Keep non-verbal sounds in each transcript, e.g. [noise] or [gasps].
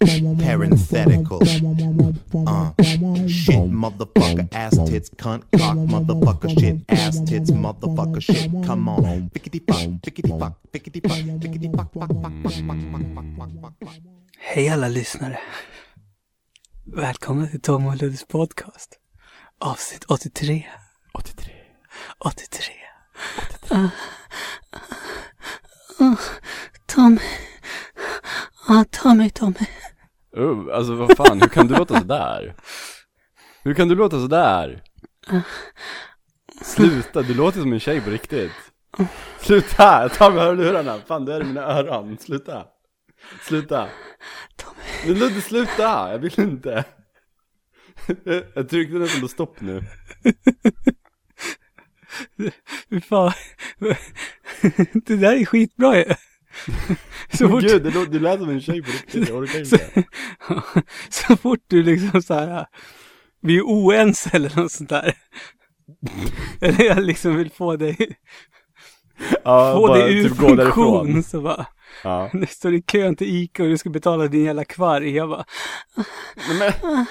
Parenthetical. Uh, shit, motherfucker, ass tits, cunt, cock, motherfucker, shit, ass tits, motherfucker, shit. Come on. Pickety fuck, pickety fuck, pickety fuck, pickety fuck, fuck, fuck, fuck, fuck, fuck, fuck, fuck. Hej alla lyssnare. Välkomna till Tom och Luddes podcast. Avsnitt 83. 83. 83. 83. Uh, uh, uh, Tom. Ah, Tommy, Tommy. Uh, alltså vad fan, hur kan du låta sådär? Hur kan du låta sådär? Sluta, du låter som en tjej på riktigt. Sluta, ta mig hörlurarna. Fan det är i mina öron. Sluta. Sluta. Tommy. Men Ludde sluta, jag vill inte. Jag tryckte nästan på stopp nu. Fy fan. Det där är skitbra ju. [laughs] Så fort, Gud, det du lät som en tjej på riktigt, jag orkar inte. [laughs] [laughs] så fort du liksom så här. Vi är oense eller något sånt där. Eller jag liksom vill få dig, Ja, få dig ur typ funktion. Så bara, Ja. nu står i kön till Ica och du ska betala din jävla kvarg. Jag bara, Nej, men...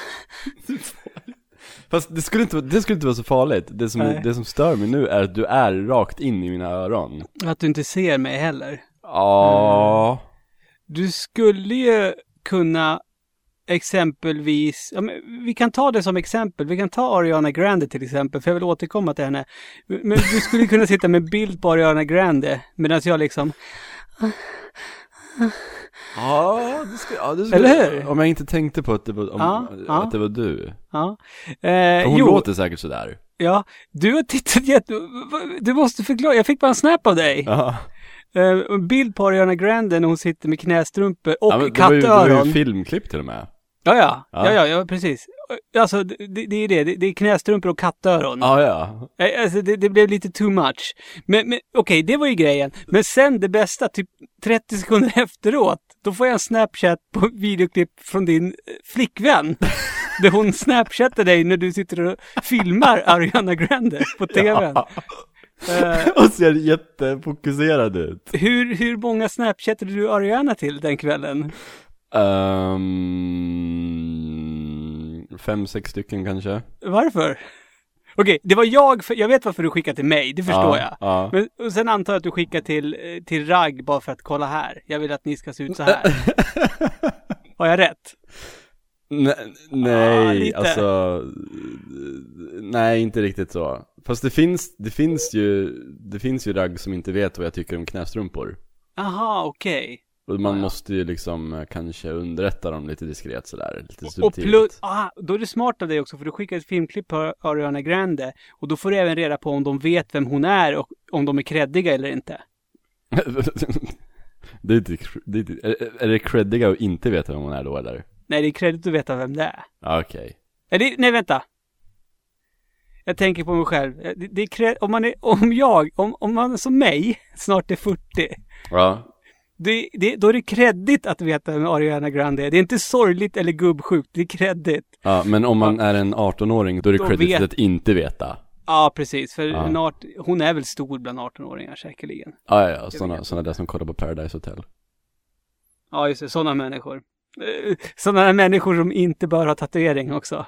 Fast det skulle, inte, det skulle inte vara så farligt. Det som, Nej. det som stör mig nu är att du är rakt in i mina öron. att du inte ser mig heller. Ja. Du skulle ju kunna exempelvis, ja, men vi kan ta det som exempel, vi kan ta Ariana Grande till exempel, för jag vill återkomma till henne. Men du skulle kunna sitta med bild på Ariana Grande, medan jag liksom, Ja, det skulle, ja, det skulle, Eller hur? Om jag inte tänkte på att det var, om, Ja, ja. att det var du. ja. Eh, hon jo, låter säkert sådär. ja, du har tittat jätte, du måste förklara, jag fick bara en snap av dig. Ja. En bild på Ariana Grande när hon sitter med knästrumpor och ja men det var, ju, det var kattöron. ju filmklipp till och med. Ja, ja, Ja. ja, ja, ja, precis. Alltså, det, det är det, det, är knästrumpor och kattöron. Ja, ja. Eh, Alltså det, det blev lite too much. Men, men okej, det var ju grejen. Men sen det bästa, typ 30 sekunder [laughs] efteråt, då får jag en Snapchat på [laughs] videoklipp från din eh, flickvän. [laughs] där hon snapchattar dig när du sitter och filmar Ariana Grande på tvn. Eh, Och ser jättefokuserad ut. hur, hur många snapchattade du Ariana till den kvällen? Um, fem, sex stycken kanske. Varför? Okej, det var jag, för, jag vet varför du skickade till mig, det förstår jag. Ja. Men och sen antar jag att du skickar till, eh, till Ragg bara för att kolla här. Jag vill att ni ska se ut så här. [laughs] Har jag rätt? Ne- Ah, nej, lite. alltså Nej, inte riktigt så Fast det finns, det finns ju Det finns ju ragg som inte vet vad jag tycker om knästrumpor Aha, okej. Och man Ja, ja. måste ju liksom eh, kanske underrätta dem lite diskret sådär, lite Och subtilt plus, ah, då är det smart av dig också för du skickar ett filmklipp på Ariana Grande och då får du även reda på om de vet vem hon är och om de är creddiga eller inte. [laughs] det är, inte, det är, är det creddiga att inte veta vem hon är då eller? Nej, det är credit att veta vem det är. Okej Nej, det, nej vänta. Jag tänker på mig själv. Det, det är cred, om man är, om jag, om, om man som mig [laughs] snart är 40 Ja, Det, det, då är det kreddigt att veta vem Ariana Grande är. Det är inte sorgligt eller gubbsjukt, det är kreddigt. ja men om man är en 18-åring då är det vet- att inte veta Ja, precis. För Ja. art, hon är väl stor bland 18-åringar säkerligen. Ja, ja, ja, sådana, sådana där som kollar på Paradise Hotel Ja, just det. Sådana människor. Eh, Sådana människor som inte bör ha tatuering också.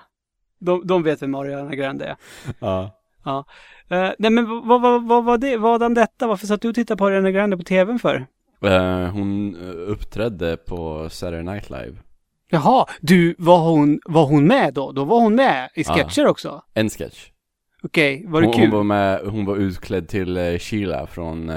De, de vet vem Ariana Grande är. Ja Ja. Eh, nej, men vad, vad, vad var det? Vadan detta? Varför satt du och tittade på Ariana Grande på tvn för? Eh, Hon uppträdde på Saturday Night Live Jaha, du, var hon, var hon med då? Då var hon med i Ja. sketcher också? En sketch Okej, var det hon, kul? hon var med, hon var utklädd till eh, Sheila från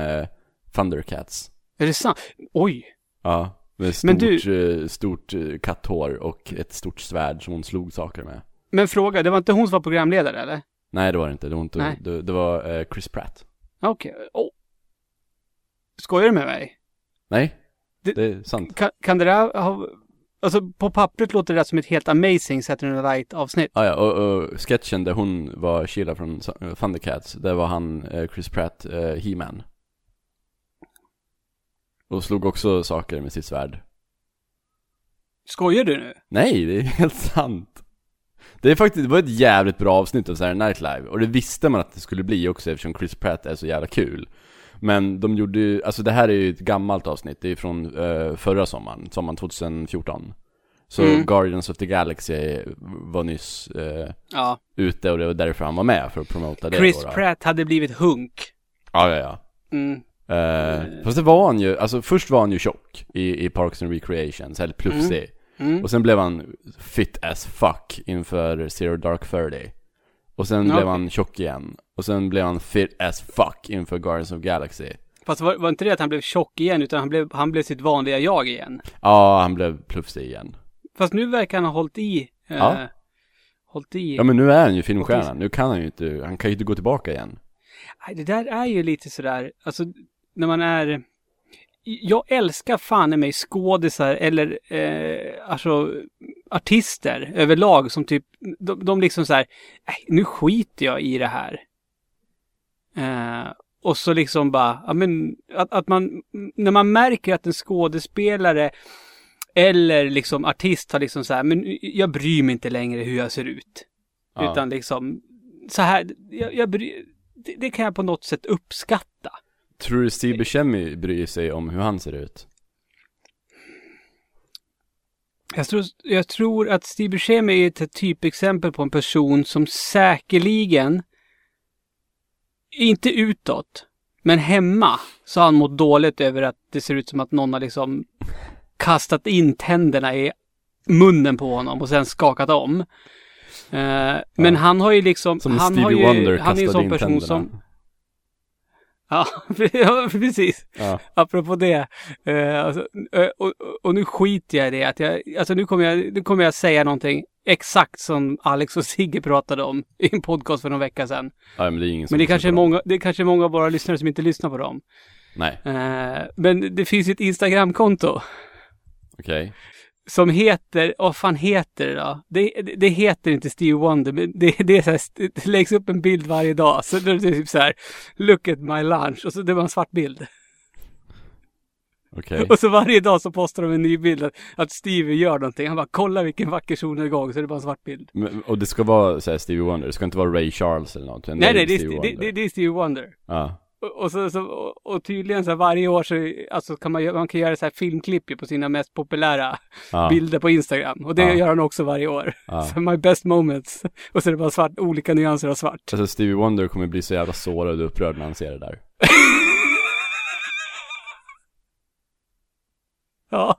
Thundercats Är det sant? Oj. Ja, med stort, Men du- eh, stort eh, katthår och ett stort svärd som hon slog saker med Men fråga, det var inte hon som var programledare eller? Nej det var det inte, det var, inte, Nej. det, det var eh, Chris Pratt Okej. Oh. Skojar du med mig? Nej, Det- det, är sant Kan, kan det där ha... Alltså på pappret låter det där som ett helt amazing Saturday Night avsnitt. Ah, ja, och, och sketchen där hon var Sheila från eh, Thundercats, där var han eh, Chris Pratt, eh, He-Man Och slog också saker med sitt svärd. Skojar du nu? Nej, det är [laughs] helt sant. Det är faktiskt, det var ett jävligt bra avsnitt av Saturday Night Live. Och det visste man att det skulle bli också eftersom Chris Pratt är så jävla kul. Men de gjorde ju, alltså det här är ju ett gammalt avsnitt, det är från uh, förra sommaren, sommaren 2014. Så Mm. Guardians of the Galaxy var nyss uh, Ja. ute och det var därför han var med, för att promota det Chris då, då. Pratt hade blivit hunk. Ja, ja, ja. Mm. Uh, fast det var han ju, alltså först var han ju tjock i, i Parks and Recreations, eller plufsig. Mm. Och sen blev han fit as fuck inför Zero Dark Thirty. Och sen Ja, blev han tjock igen. Och sen blev han fit as fuck inför Guardians of Galaxy. Fast var, var inte det att han blev tjock igen, utan han blev, han blev sitt vanliga jag igen. Ja, han blev plufsig igen. Fast nu verkar han ha hållit i. Eh, Ja. Hållit i. Ja men nu är han ju filmstjärna, nu kan han ju inte, han kan ju inte gå tillbaka igen. Nej, det där är ju lite sådär, alltså när man är... Jag älskar fan i mig skådisar eller eh, alltså artister överlag som typ, de, de liksom så här, "Nej, nu skiter jag i det här. Eh, och så liksom bara, ja men att, att man, när man märker att en skådespelare eller liksom artist har liksom så här, men jag bryr mig inte längre hur jag ser ut. Ja. Utan liksom, så här, jag, jag bry, det, det kan jag på något sätt uppskatta. Tror du Steve Buscemi bryr sig om hur han ser ut? Jag tror, jag tror att Steve Buscemi är ett typexempel på en person som säkerligen, inte utåt, men hemma, så har han mått dåligt över att det ser ut som att någon har liksom kastat in tänderna i munnen på honom och sen skakat om. Eh, Men han har ju liksom, Som han har Stevie ju, Wonder han är ju en sån in person tänderna. som, [laughs] Ja, precis. Ja. Apropå det. Eh, alltså, eh, och, och- nu skiter jag i det. Att jag, alltså nu kommer, jag, nu kommer jag säga någonting exakt som Alex och Sigge pratade om i en podcast för någon vecka sedan. ja men det är ingen som Men det kanske, är många, det kanske är många av våra lyssnare som inte lyssnar på dem. Nej, Eh, men det finns ju ett Instagramkonto okej. Som heter, vad fan heter det då? Det, det, det heter inte Steve Wonder, men det, det, är så här, det läggs upp en bild varje dag. Så det är typ så här, look at my lunch, och så det var en svart bild. Okej. Och så varje dag så postar de en ny bild att, att Stevie gör någonting. Han bara, kolla vilken vacker solnedgång, så är det bara en svart bild. Men- Och det ska vara så här Stevie Wonder, det ska inte vara Ray Charles eller något. Nej, nej, det är, Stevie det, det, det är Stevie Wonder. Ja. Och, så, så, och, tydligen så här, varje år så alltså, kan man, man kan göra så här filmklipp på sina mest populära Ja. bilder på Instagram. Och det Ja. gör han också varje år. Ja. Så my best moments. Och så är det bara svart, olika nyanser av svart. Alltså Stevie Wonder kommer bli så jävla sårad och upprörd när han ser det där. [laughs] Ja.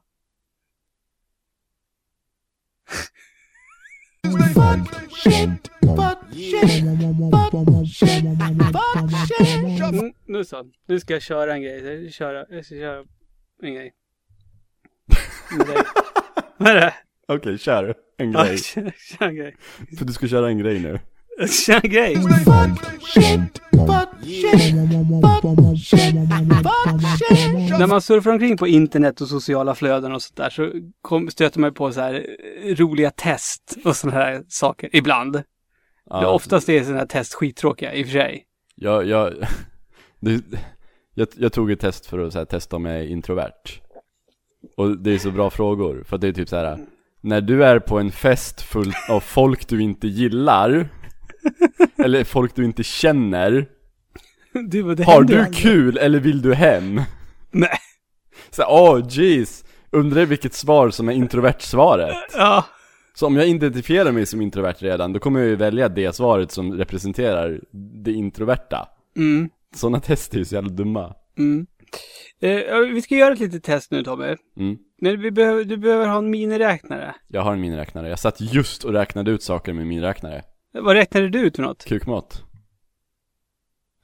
Mm, nu så. Nu ska jag köra en grej. Jag ska köra, jag ska köra en grej. Vad är det? Okej, kör. En Ja, grej. kör, kör en grej. För du ska köra en grej nu. Kör en grej. När man surfar omkring på internet och sociala flöden och sånt där så kom, stöter man ju på så här roliga test och sådana här saker ibland. Det oftast är sådana här test skittråkiga i och för sig. Jag, jag, det, jag, jag tog ett test för att så här, testa om jag är introvert. Och det är så bra frågor, för det är typ så här. När du är på en fest full av folk du inte gillar, eller folk du inte känner, [laughs] Du, har du aldrig. kul eller vill du hem? Nej. Så åh oh, jeez, undrar vilket svar som är introvert-svaret. Ja. Så om jag identifierar mig som introvert redan, då kommer jag ju välja det svaret som representerar det introverta. Mm. Sådana test är ju så jävla dumma. Mm. Eh, vi ska göra ett litet test nu Tommy. Mm. Men vi behöver, du behöver ha en miniräknare. Jag har en miniräknare, jag satt just och räknade ut saker med min räknare. Vad räknade du ut för något? Kukmått.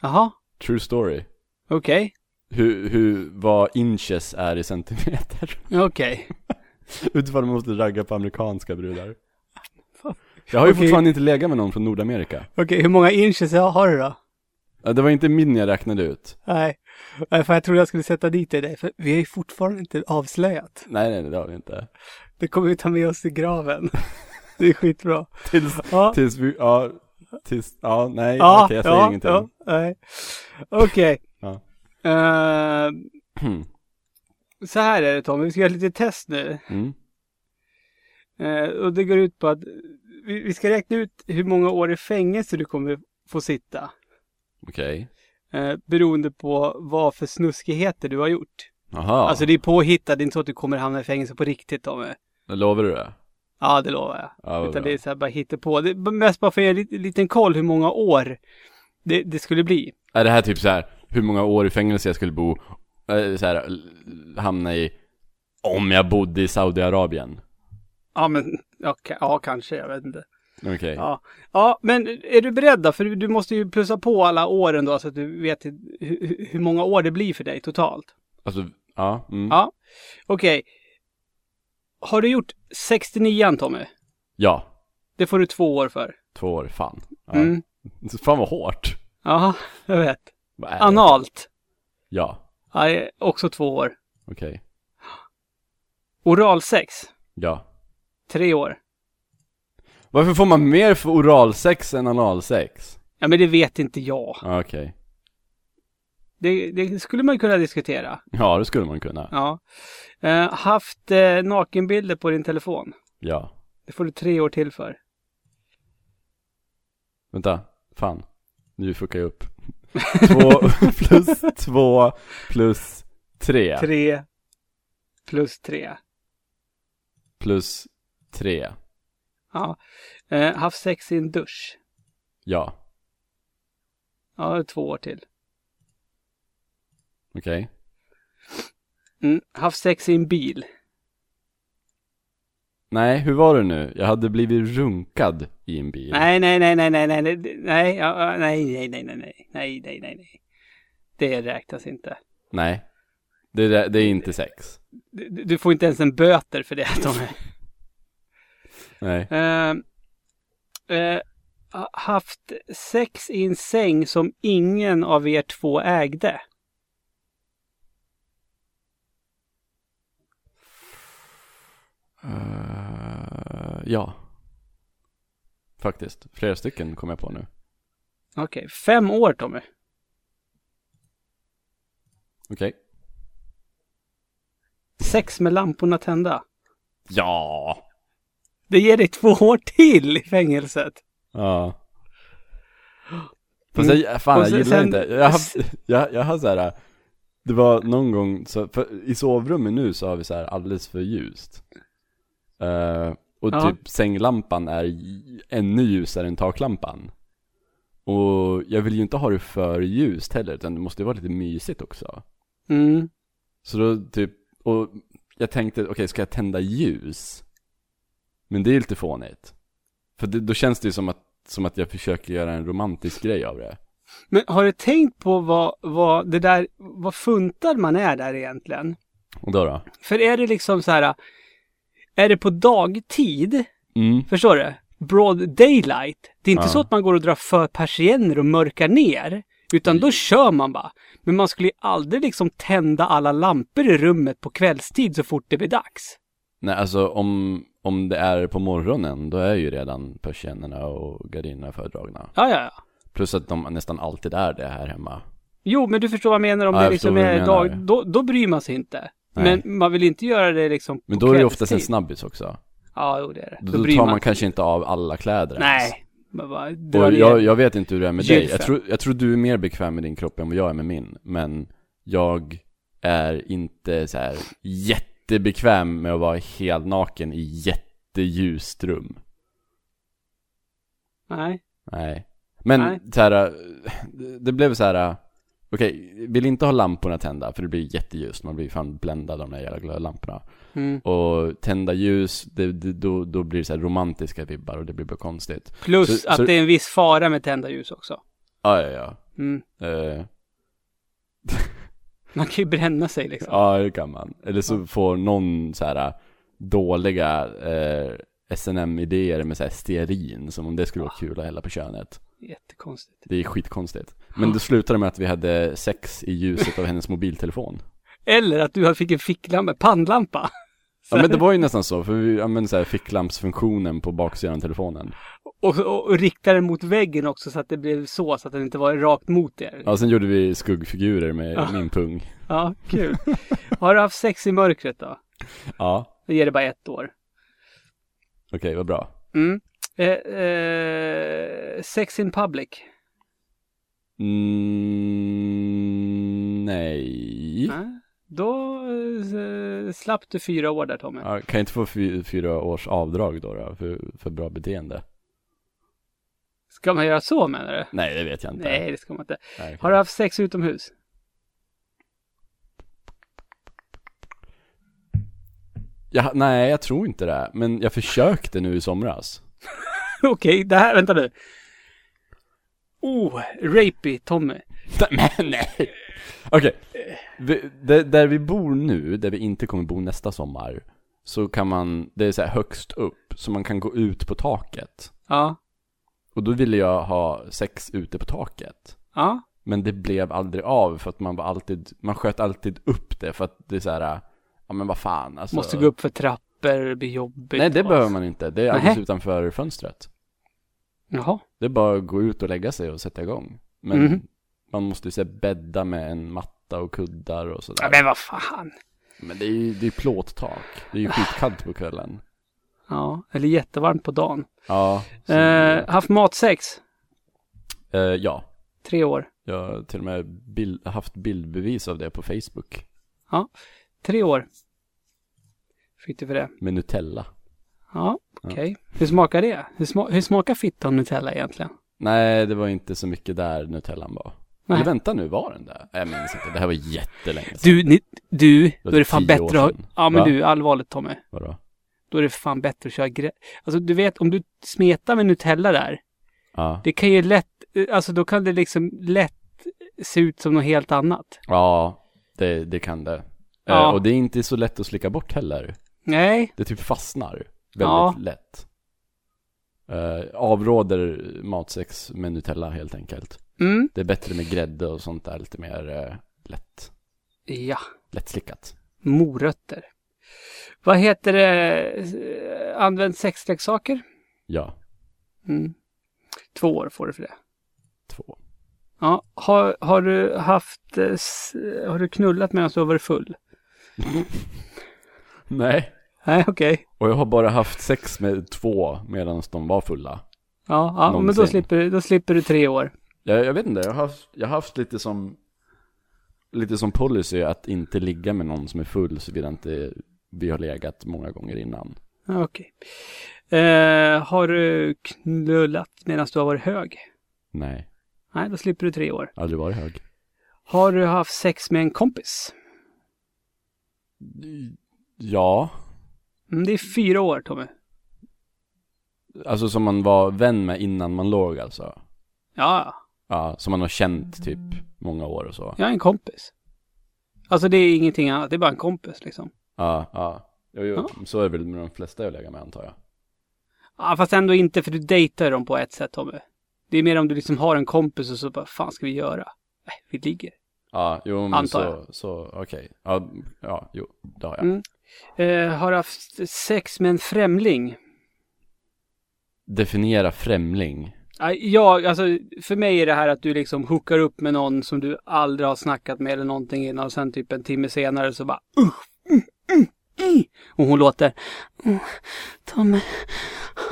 Jaha, True story. okej. Hur, hur, vad inches är i centimeter. Okej. [laughs] Utifrån man måste ragga på amerikanska brudar. Jag har ju Okej. fortfarande inte legat med någon från Nordamerika. Okej, hur många inches har du då? Det var inte min jag räknade ut. Nej, för jag trodde jag skulle sätta dit dig, för vi har ju fortfarande inte avslöjat. Nej, nej, det har vi inte. Det kommer vi ta med oss till graven. Det är skitbra. [laughs] Tills, Ja, tills vi, ja, tills, ja, nej, ja, okej jag säger ja, ingenting. ja, nej. Okej. Ja. Eh, Hmm. Så här är det Tom, vi ska göra lite test nu. Mm. Eh, och det går ut på att vi, vi ska räkna ut hur många år i fängelse du kommer få sitta. Okej. Eh, beroende på vad för snuskigheter du har gjort. Jaha. Alltså det är påhittat, det är inte så att du kommer hamna i fängelse på riktigt Tommy. Lovar du det? Ja, det lovar jag. Ja, Utan det är så här bara hittepå. Det är mest bara för att ge en liten koll hur många år det, det skulle bli. Är det här typ så här hur många år i fängelse jag skulle bo, eh, så här, hamna i, om jag bodde i Saudiarabien? Ja, men ja, ja kanske, jag vet inte. Okej. Ja. ja, men är du beredd då? För du, du måste ju plussa på alla åren då så att du vet hur, hur- många år det blir för dig totalt. Alltså, ja. Mm. Ja, okej. Har du gjort 69 Tommy? Ja. Det får du två år för. Två år, fan. Ja. Mm. [laughs] Fan vad hårt. Ja, [laughs] jag vet. Analt. Ja. Ja, också två år. Okej. Oralsex. Ja. Tre år. Varför får man mer för oralsex än analsex? Ja, men det vet inte jag. Ja, Okej. Det, det skulle man kunna diskutera. Ja, det skulle man kunna. Ja. Eh, haft eh, nakenbilder på din telefon. Ja. Det får du tre år till för. Vänta. Fan. Nu fuckar jag upp. [laughs] Två plus två plus tre. Tre plus tre. Plus tre. Ja. Eh, haft sex i en dusch. Ja. Ja, två år till. Okej. Mm. Haft sex i en bil. Nej, hur var det nu? Jag hade blivit runkad i en bil. Nej, nej, nej, nej, nej, nej, nej, nej, nej, nej, nej, nej, nej, nej, nej, nej. Det räknas inte. Nej. Det, är- det är inte sex. Du, du får inte ens en böter för det, Tommy. Nej. Eh, eh, ha- haft sex i en säng som ingen av er två ägde. Eh, ja. Faktiskt. Flera stycken kom jag på nu. Okej, fem år Tommy. Okej. Sex med lamporna tända. Ja. Det ger dig två år till i fängelset. Ja. Fast Mm. jag, fan Och jag sen- gillar sen- inte. Jag har, jag, jag har så här. Det var någon gång, så, i sovrummet nu så har vi så här alldeles för ljust. Eh, och Ja. typ sänglampan är ännu ljusare än taklampan. Och jag vill ju inte ha det för ljust heller, utan det måste ju vara lite mysigt också. Mm. Så då typ, och jag tänkte, okej ska jag tända ljus? Men det är lite fånigt. För det, då känns det ju som att, som att jag försöker göra en romantisk grej av det. Men har du tänkt på vad, vad det där, vad funtad man är där egentligen? Och då då? För är det liksom så här, är det på dagtid, Mm. förstår du? Broad daylight. Det är inte Ja. så att man går och drar för persienner och mörkar ner. Utan då kör man bara. Men man skulle ju aldrig liksom tända alla lampor i rummet på kvällstid så fort det blir dags. Nej alltså om, om det är på morgonen, då är ju redan persiennerna och gardinerna fördragna. Ja, ja, ja. Plus att de nästan alltid är det här hemma. Jo, men du förstår vad jag menar om Ja, det liksom är dag, då, då bryr man sig inte. Nej. Men man vill inte göra det liksom Men på då är det oftast en snabbis också. Ja, jo det är det. Då, Då, då tar man man kanske inte av alla kläder ens. Nej. Man bara Och jag, jag vet inte hur det är med dig. Jag Gylfen. tror, jag tror du är mer bekväm med din kropp än vad jag är med min. Men jag är inte så här jättebekväm med att vara helt naken i jätteljust rum. Nej. Nej. Men Nej. så här, det blev så här. Äh, Okej, vill inte ha lamporna tända för det blir jätteljust. Man blir fan bländad av de där jävla glödlamporna. Mm. Och tända ljus, det, det, då, då blir det så romantiska vibbar och det blir bara konstigt. Plus Så- att så- det är en viss fara med tända ljus också. Ja, ja, ja. Mm. Eh, [laughs] Man kan ju bränna sig liksom. Ja, det kan man. Eller så får någon så här äh, dåliga eh, SNM-idéer med så här stearin, som om det skulle vara kul att hälla på könet. Jättekonstigt. Det är skitkonstigt. Men det slutade med att vi hade sex i ljuset av hennes mobiltelefon. [laughs] Eller att du fick en ficklampa, pannlampa. [laughs] Ja men det var ju nästan så, för vi använde så här ficklampsfunktionen på baksidan av telefonen. Och, och, och rikta den mot väggen också så att det blev så, så att den inte var rakt mot er. Ja, sen gjorde vi skuggfigurer med Ja. min pung. Ja, kul. Har du haft sex i mörkret då? Ja, Då ger det bara ett år. okej, vad bra. Mm. Eh, eh, sex in public. Mm, nej. Nej. Då eh, slapp du fyra år där Tommy. Ja, kan jag inte få fy, fyra års avdrag då, då för, för bra beteende? Ska man göra så menar du? Nej, det vet jag inte. Nej, det ska man inte. Nej. Har du haft sex utomhus? Ja, nej, jag tror inte det. Men jag försökte nu i somras. [laughs] Okej, det här, vänta nu. Oh, rapey Tommy. [laughs] Men nej! Okej, Vi- där, där vi bor nu, där vi inte kommer bo nästa sommar, så kan man, det är så här högst upp, så man kan gå ut på taket. Ja, Och då ville jag ha sex ute på taket. ja, Men det blev aldrig av för att man var alltid, man sköt alltid upp det för att det är så här, ja men vad fan alltså. måste gå upp för trappor, det blir jobbigt. Nej det behöver man inte, det är alldeles Nähä. utanför fönstret. Jaha, Det är bara att gå ut och lägga sig och sätta igång. Men Mhm. man måste ju så bädda med en matta och kuddar och sådär. ja, men vad fan. Men det är ju det är plåttak. Det är ju skitkallt på kvällen. Ja, eller jättevarmt på dagen. Ja. Eh, haft matsex? eh, ja. Tre år. Jag har till och med bild, haft bildbevis av det på Facebook. Tre år. Fick du för det? Med Nutella. Ja, okej. Hur smakar det? Hur, sma- hur smakar fitta och Nutella egentligen? Nej, det var inte så mycket där Nutellan var. Nej. Eller vänta nu, var den där? Jag minns inte, det här var jättelänge sedan. Du, ni, du, då är det fan bättre att... Ja, men Va? du, allvarligt Tommy. Vadå? Då är det fan bättre att köra grä... Alltså du vet, om du smetar med Nutella där. Ja. Det kan ju lätt, alltså då kan det liksom lätt se ut som något helt annat. Ja, det, det kan det. Ja. Eh, och det är inte så lätt att slicka bort heller. Nej, Det typ fastnar väldigt Ja. lätt. Eh, avråder matsex med Nutella helt enkelt. mm, Det är bättre med grädde och sånt där, lite mer eh, lätt, ja, lättslickat. morötter. Vad heter det? Eh, Använd sexleksaker? Ja, Mm. Två år får du för det. två. Ja, har, har du haft, har du knullat medan du har varit full? [laughs] Nej. Nej, okej. Och jag har bara haft sex med två medan de var fulla. Ja, ja men då slipper, du- då slipper du tre år. Jag, jag vet inte, jag har haft, jag har haft lite som Lite som policy att inte ligga med någon som är full såvida inte vi har legat många gånger innan. Okej. Eh, har du knullat medan du har varit hög? Nej, Nej, då slipper du tre år. aldrig varit hög. Har du haft sex med en kompis? Ja, Mm, det är fyra år, Tommy. alltså som man var vän med innan man låg alltså. Ja, Ja, som man har känt typ många år och så. är en kompis. Alltså det är ingenting annat, det är bara en kompis liksom. Ja, ja. Jo, jo. Ja. Så är det väl med de flesta jag lägger med antar jag. Ja, fast ändå inte för du dejtar dem på ett sätt, Tommy. Det är mer om du liksom har en kompis och så bara, fan ska vi göra? Nej, vi ligger. Ja, jo men Antar så, jag. så okej. Ja, ja, jo, det har jag. Mm. Eh, har haft sex med en främling? Definiera främling. Ja, alltså för mig är det här att du liksom hookar upp med någon som du aldrig har snackat med eller någonting innan och sen typ en timme senare så bara uh, mm, mm, mm. Och hon låter mm, Tommy.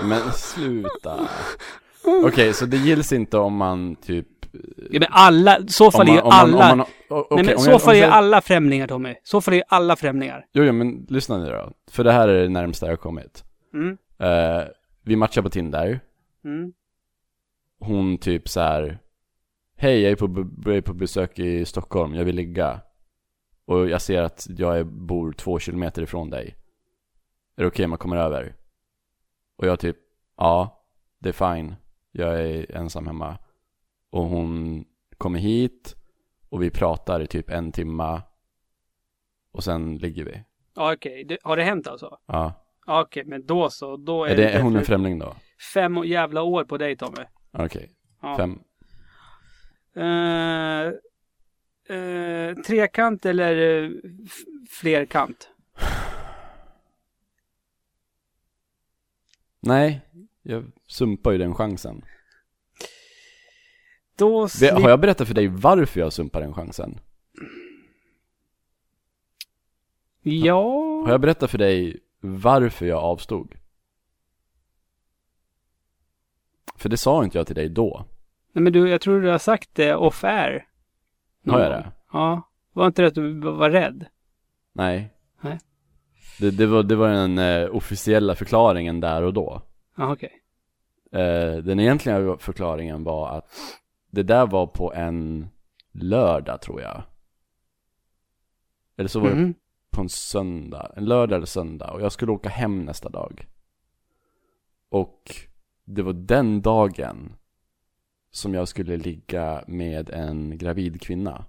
Men sluta. Okej, så det gills inte om man typ... Ja, men alla, så fall är ju alla. Om man, o- okej, Nej men så jag- fall är jag- alla främlingar Tommy. Så fall är ju alla främlingar. Jo, jo, men lyssna nu då. För det här är det närmsta jag har kommit. Mm. Eh, vi matchar på Tinder. Mm. Hon typ så här. Hej, jag är, på, jag är på besök i Stockholm, jag vill ligga. Och jag ser att jag är, bor två kilometer ifrån dig. Är det okej om jag kommer över? Och jag typ, ja, det är fine. Jag är ensam hemma. Och hon kommer hit och vi pratar i typ en timma. Och sen ligger vi. Ja, okej. Det- Har det hänt alltså? Ja. Ja, Okej, men då så. Då är, Är, det, är hon en definitivt främling då? fem jävla år på dig Tommy. Okej. Ja. Fem. Eh, eh, trekant eller eh, f- flerkant? Nej, jag sumpar ju den chansen. Då slip... har jag berättat för dig varför jag sumpar den chansen? Ja... Har jag berättat för dig varför jag avstod? För det sa inte jag till dig då. Nej men du, jag tror du har sagt det off air. Har jag det? Ja. Var inte det att du var rädd? Nej. Nej. Det, det, var, det var den eh, officiella förklaringen där och då. Ja, okej. Eh, den egentliga förklaringen var att det där var på en lördag tror jag. Eller så var det Mhm. på en söndag, en lördag eller söndag och jag skulle åka hem nästa dag. Och det var den dagen som jag skulle ligga med en gravid kvinna.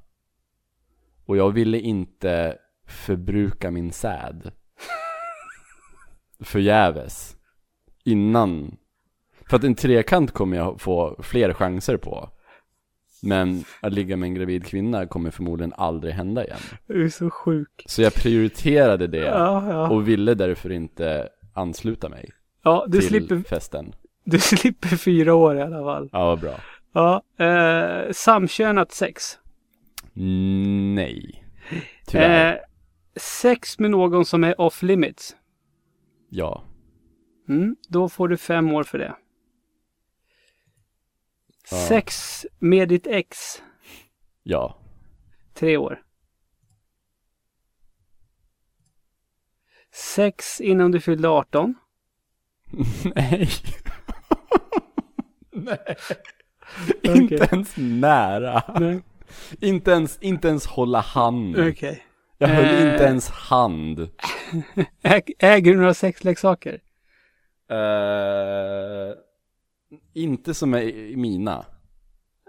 Och jag ville inte förbruka min säd [laughs] förgäves innan. För att en trekant kommer jag få fler chanser på. Men att ligga med en gravid kvinna kommer förmodligen aldrig hända igen. Du är så sjuk. Så jag prioriterade det Ja, ja. och ville därför inte ansluta mig Ja, du till slipper, festen. du [laughs] slipper fyra år i alla fall. Ja, vad bra. Ja, eh, samkönat sex. Nej. Tyvärr. Eh, sex med någon som är off limits. Ja. Mm, då får du fem år för det. Ja. Sex med ditt ex. Ja. Tre år. Sex innan du fyllde 18. [laughs] Nej. [laughs] Nej. [laughs] Okej. Inte ens nära. Nej. Inte ens, inte ens hålla hand. Okej. Jag höll Eh. inte ens hand. Äger du några sexleksaker? Eh, inte som är i mina.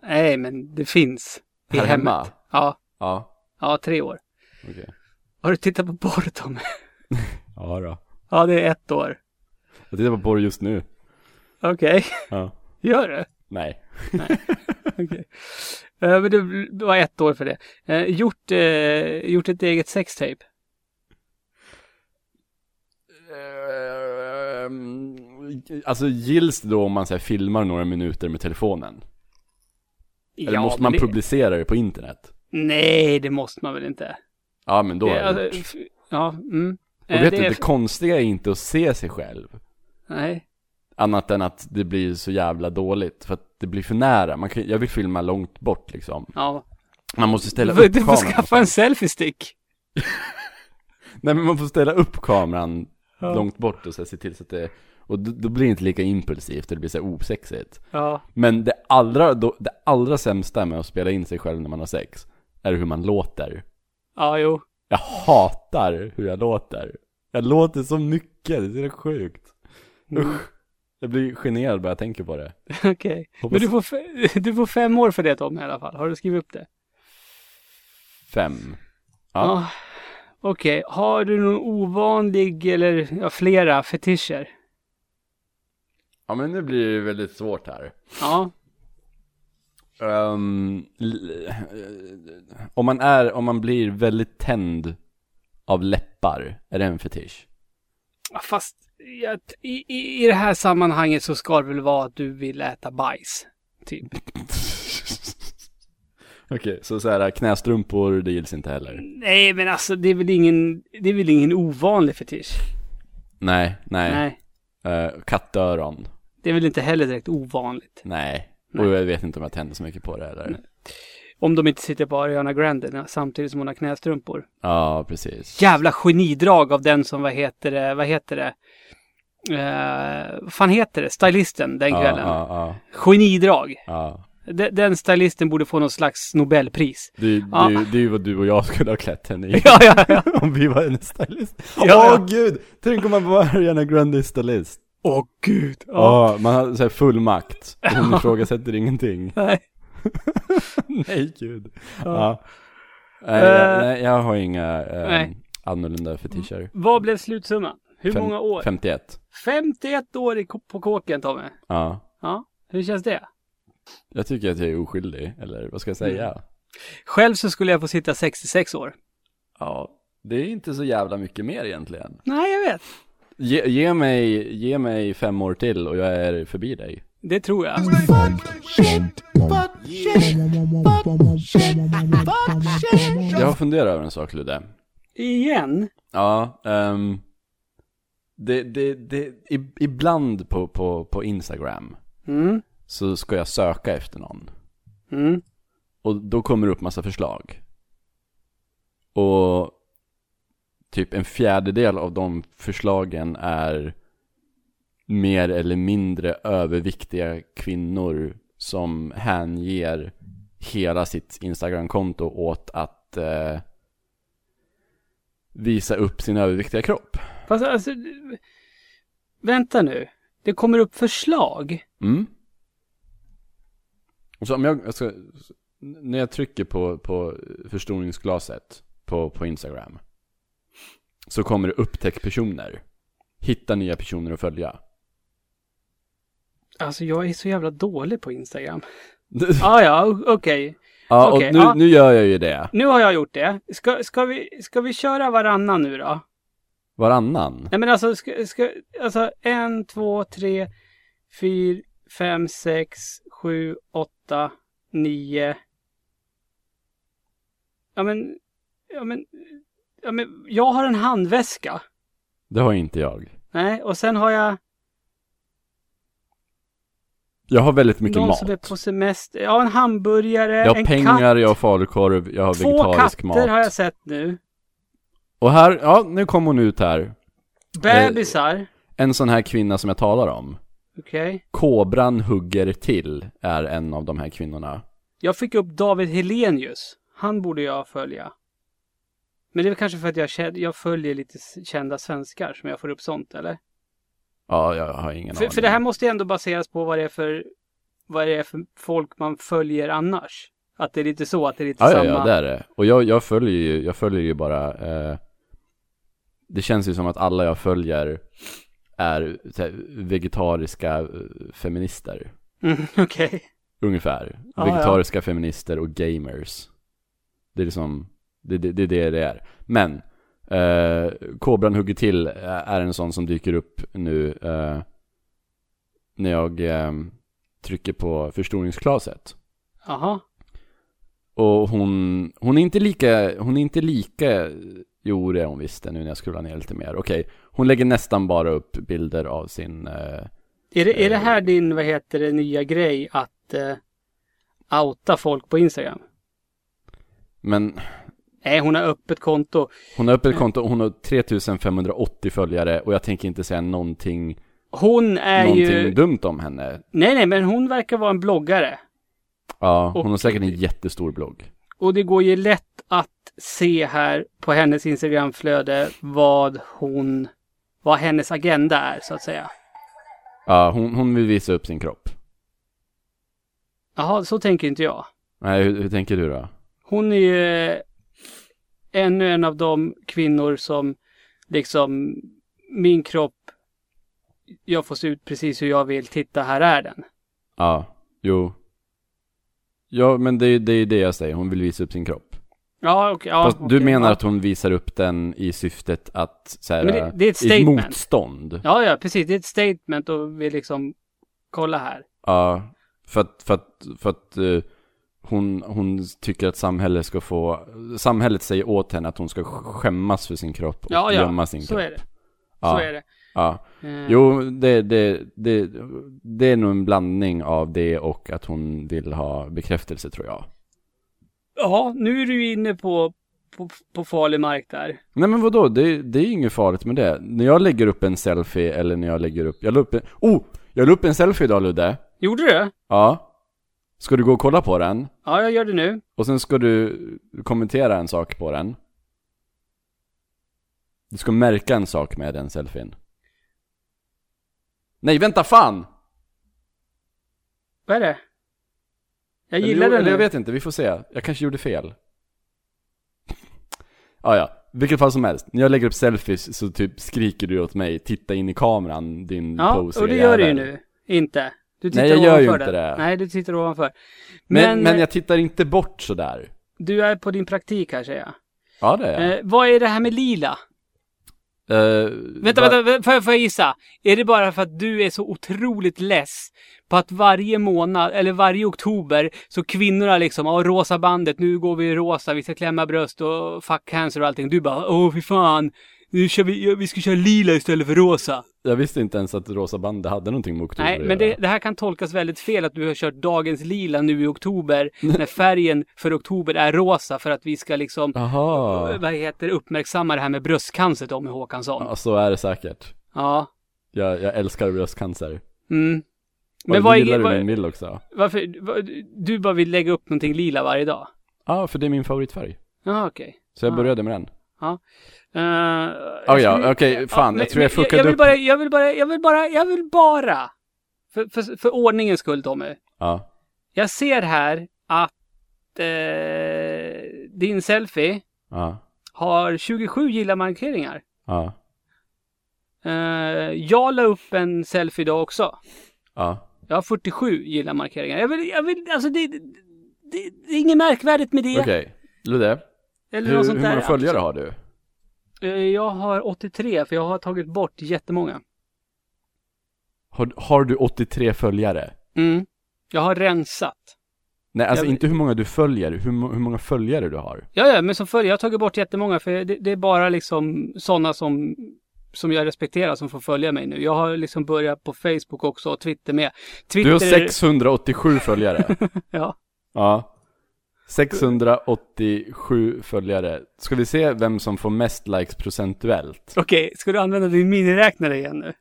Nej, men det finns. I Här hemmet. hemma? Ja. Ja, Ja, tre år. okej. Har du tittat på porr Tommy? [laughs] Ja då. Ja, det är ett år. Jag tittar på porr just nu. Okej. Ja. [laughs] Gör det? Nej. [laughs] Okej. Eh, men det var ett år för det. Eh, gjort, eh, gjort ett eget sextape? Ehm, Alltså gills det då om man så här, filmar några minuter med telefonen? Eller måste man det- publicera det på internet? Nej, det måste man väl inte. Ja men då det, har jag alltså, Ja, mm. Och vet det du, är- det konstiga är inte att se sig själv. Nej. Annat än att det blir så jävla dåligt. För att det blir för nära. Man kan, jag vill filma långt bort liksom. Ja. Man måste ställa Du, upp du får kameran. skaffa en selfie-stick. [laughs] Nej men man får ställa upp kameran Ja. långt bort och så här, se till så att det och då, då blir det inte lika impulsivt, det blir så här osexigt. Ja. Men det allra, då, det allra sämsta med att spela in sig själv när man har sex, är hur man låter. Ja, jo. Jag hatar hur jag låter. Jag låter så mycket, det är så sjukt. Mm. Usch. Jag blir generad bara jag tänker på det. [laughs] Okej. Hoppas- Men du får, [laughs] du får fem år för det Tom i alla fall. Har du skrivit upp det? Fem. Ja. Ja. Okej. Har du någon ovanlig eller ja, flera fetischer? Ja men nu blir det väldigt svårt här. Ja. L- om man är, om man blir väldigt tänd av läppar, är det en fetisch? Fast i, i, i det här sammanhanget så ska det väl vara att du vill äta bajs. Typ. [laughs] Okej, så så här knästrumpor, det gills inte heller? Nej, men alltså det är väl ingen, det är väl ingen ovanlig fetisch? Nej, nej. Nej. Eh, kattöron? Det är väl inte heller direkt ovanligt. Nej. Nej. Och jag vet inte om jag tänder så mycket på det eller? Om de inte sitter på Ariana Grande samtidigt som hon har knästrumpor. Ja, precis. Jävla genidrag av den som, vad heter det, vad heter det? Eh, vad fan heter det? Stylisten den Ja, kvällen. ja, ja, Genidrag. ja. De, den stylisten borde få någon slags Nobelpris. Det, det, Ja. det är ju vad du och jag skulle ha klätt henne i. [laughs] Ja, ja, ja. [laughs] om vi var en stylist. Åh Ja, ja. gud! Tänk om man var Ariana Grande stylist. Åh gud. Ja, man har så här full makt. Hon ifrågasätter ingenting. [laughs] Nej. [laughs] Nej, gud. Ja. Nej, Eh, jag, nej, jag har inga eh, nej. annorlunda fetischer. Vad blev slutsumman? Hur Fem- många år? 51. 51 år i, på kåken Tommy. Ja. Ja, hur känns det? Jag tycker att jag är oskyldig, eller vad ska jag säga? Mm. Själv så skulle jag få sitta 66 år. Ja. Det är inte så jävla mycket mer egentligen. Nej, jag vet. Ge, ge, mig, ge mig fem år till och jag är förbi dig. Det tror jag. Jag har funderat över en sak Ludde. Igen? Ja, ehm, det, det, det, ibland på, på, på Instagram Mm. så ska jag söka efter någon. Mm. Och då kommer det upp massa förslag. Och typ en fjärdedel av de förslagen är mer eller mindre överviktiga kvinnor som hänger hela sitt Instagram-konto åt att eh, visa upp sin överviktiga kropp. Fast alltså, vänta nu. Det kommer upp förslag. Mm. Och så om jag, jag ska, när jag trycker på, på förstoringsglaset på, på Instagram så kommer det upptäck personer. Hitta nya personer att följa. Alltså jag är så jävla dålig på Instagram. [laughs] Ah, ja, okej. ja, okej, och nu, ja. nu gör jag ju det. Nu har jag gjort det. Ska, ska, vi, ska vi köra varannan nu då? Varannan. Nej men alltså, ska, ska, alltså en, två, tre, fyra, fem, sex, sju, åtta, nio. Ja men, ja men, ja men, jag har en handväska. Det har inte jag. Nej, och sen har jag Jag har väldigt mycket någon mat. som är på semester. Ja, en hamburgare, Jag har en pengar, katt. jag har falukorv, jag har Två vegetarisk katter mat. har jag sett nu. Och här, ja nu kom hon ut här. Bebisar. En sån här kvinna som jag talar om. Okej. Kobran hugger till är en av de här kvinnorna. Jag fick upp David Helenius. Han borde jag följa. Men det är väl kanske för att jag, jag följer lite kända svenskar som jag får upp sånt, eller? Ja, jag har ingen För, aning. för det här måste ju ändå baseras på vad det är för, vad det är för folk man följer annars. Att det är lite så, att det är lite Ja, ja, samma. ja, det är det. Och jag, jag följer ju, jag följer ju bara eh, Det känns ju som att alla jag följer är här, vegetariska eh, feminister. Mm, [laughs] Okej. Ungefär. Ja, vegetariska feminister och gamers. Det är liksom, det, det, det är det det är. Men, eh, Kobran hugger till eh, är en sån som dyker upp nu eh, när jag eh, trycker på förstoringsglaset. Jaha. Och hon, hon är inte lika, hon är inte lika, jo det är hon visst nu när jag scrollar ner lite mer. Okej, hon lägger nästan bara upp bilder av sin, eh, Är det, är det här din, vad heter det, nya grej att eh, outa folk på Instagram? men Nej, hon har öppet konto. hon har öppet konto, hon har 3580 följare och jag tänker inte säga någonting, Hon är någonting ju... dumt om henne. Nej, nej, men hon verkar vara en bloggare. Ja, hon Och- har säkert en jättestor blogg. Och det går ju lätt att se här på hennes Instagramflöde vad hon, vad hennes agenda är så att säga. Ja, hon, hon vill visa upp sin kropp. Jaha, så tänker inte jag. Nej, hur, hur tänker du då? Hon är ju ännu en av de kvinnor som liksom min kropp, jag får se ut precis hur jag vill, titta här är den. Ja, jo. Ja, men det, är- det är det jag säger, hon vill visa upp sin kropp. Ja, okej. ja, Fast du menar ja. att hon visar upp den i syftet att så här, det- det är ett statement. motstånd? Ja, ja, precis. Det är ett statement och vi liksom, kolla här. Ja, för att, för att, för att eh, hon, hon tycker att samhället ska få, samhället säger åt henne att hon ska skämmas för sin kropp och Ja, gömma ja, sin så kropp. är det. Ja, Så är det. ja. Eh, Jo, det, det, det, det är nog en blandning av det och att hon vill ha bekräftelse tror jag. Ja, nu är du inne på, på, på farlig mark där. Nej men vadå, det, det är ju inget farligt med det. När jag lägger upp en selfie eller när jag lägger upp, jag la upp en, oh! Jag la upp en selfie idag Ludde. Gjorde du? Ja. Ska du gå och kolla på den? Ja, jag gör det nu. Och sen ska du kommentera en sak på den. Du ska märka en sak med den selfien. Nej, vänta fan! Vad är det? Jag Eller gillar jo, den Eller jag vet inte, vi får se. Jag kanske gjorde fel. [laughs] ah, ja, vilket fall som helst. När jag lägger upp selfies så typ skriker du åt mig, titta in i kameran, din Ja, pose och det gör du ju jävel." nu. Inte. Du tittar Nej, jag gör ju inte den. det. Nej, du tittar ovanför. Men, Men, men jag tittar inte bort sådär. du är på din praktik här säger jag. Ja, det är jag. Eh, vad är det här med lila? Eh, Vänta, va- vänta får, jag, får jag gissa? Är det bara för att du är så otroligt less på att varje månad, eller varje oktober, så kvinnorna liksom, ja rosa bandet, nu går vi i rosa, vi ska klämma bröst och fuck cancer och allting. Du bara, åh fy fan, nu kör vi, ja, vi ska köra lila istället för rosa. Jag visste inte ens att Rosa bandet hade någonting med oktober Nej, men det, det här kan tolkas väldigt fel att du har kört dagens lila nu i oktober, [laughs] när färgen för oktober är rosa för att vi ska liksom, Jaha. vad heter uppmärksamma det här med bröstcancer Tommy Håkansson. Ja, så är det säkert. Ja. Jag, jag älskar bröstcancer. Mm. Men Men vad gillar är, du min bild också? varför, vad, du bara vill lägga upp någonting lila varje dag? Ja, för det är min favoritfärg. Ja, okej. Så jag Ah. började med den. Uh, Oh, ja, okej, fan, jag tror jag fuckade jag vill upp. bara, jag vill bara, jag vill bara, jag vill bara, för, för, för ordningens skull Tommy. Ja. Jag ser här att eh, din selfie Ja. har 27 gilla-markeringar. Ja. Eh, jag la upp en selfie idag också. Ja. Jag har 47 gilla-markeringar. Jag vill, jag vill, alltså det, det, det är inget märkvärdigt med det. Okej. Ludde, Eller hur, hur många följare har du? Eh, Jag har 83 för jag har tagit bort jättemånga. Har, har du 83 följare? Mm. Jag har rensat. Nej, alltså Jag- inte hur många du följer, hur, hur många följare du har. Ja, ja, men som följer, jag har tagit bort jättemånga för det, det är bara liksom sådana som, som jag respekterar som får följa mig nu. Jag har liksom börjat på Facebook också och Twitter med. Twitter... Du har 687 följare. [laughs] Ja. Ja. 687 följare. Ska vi se vem som får mest likes procentuellt? Okej, ska du använda din miniräknare igen nu?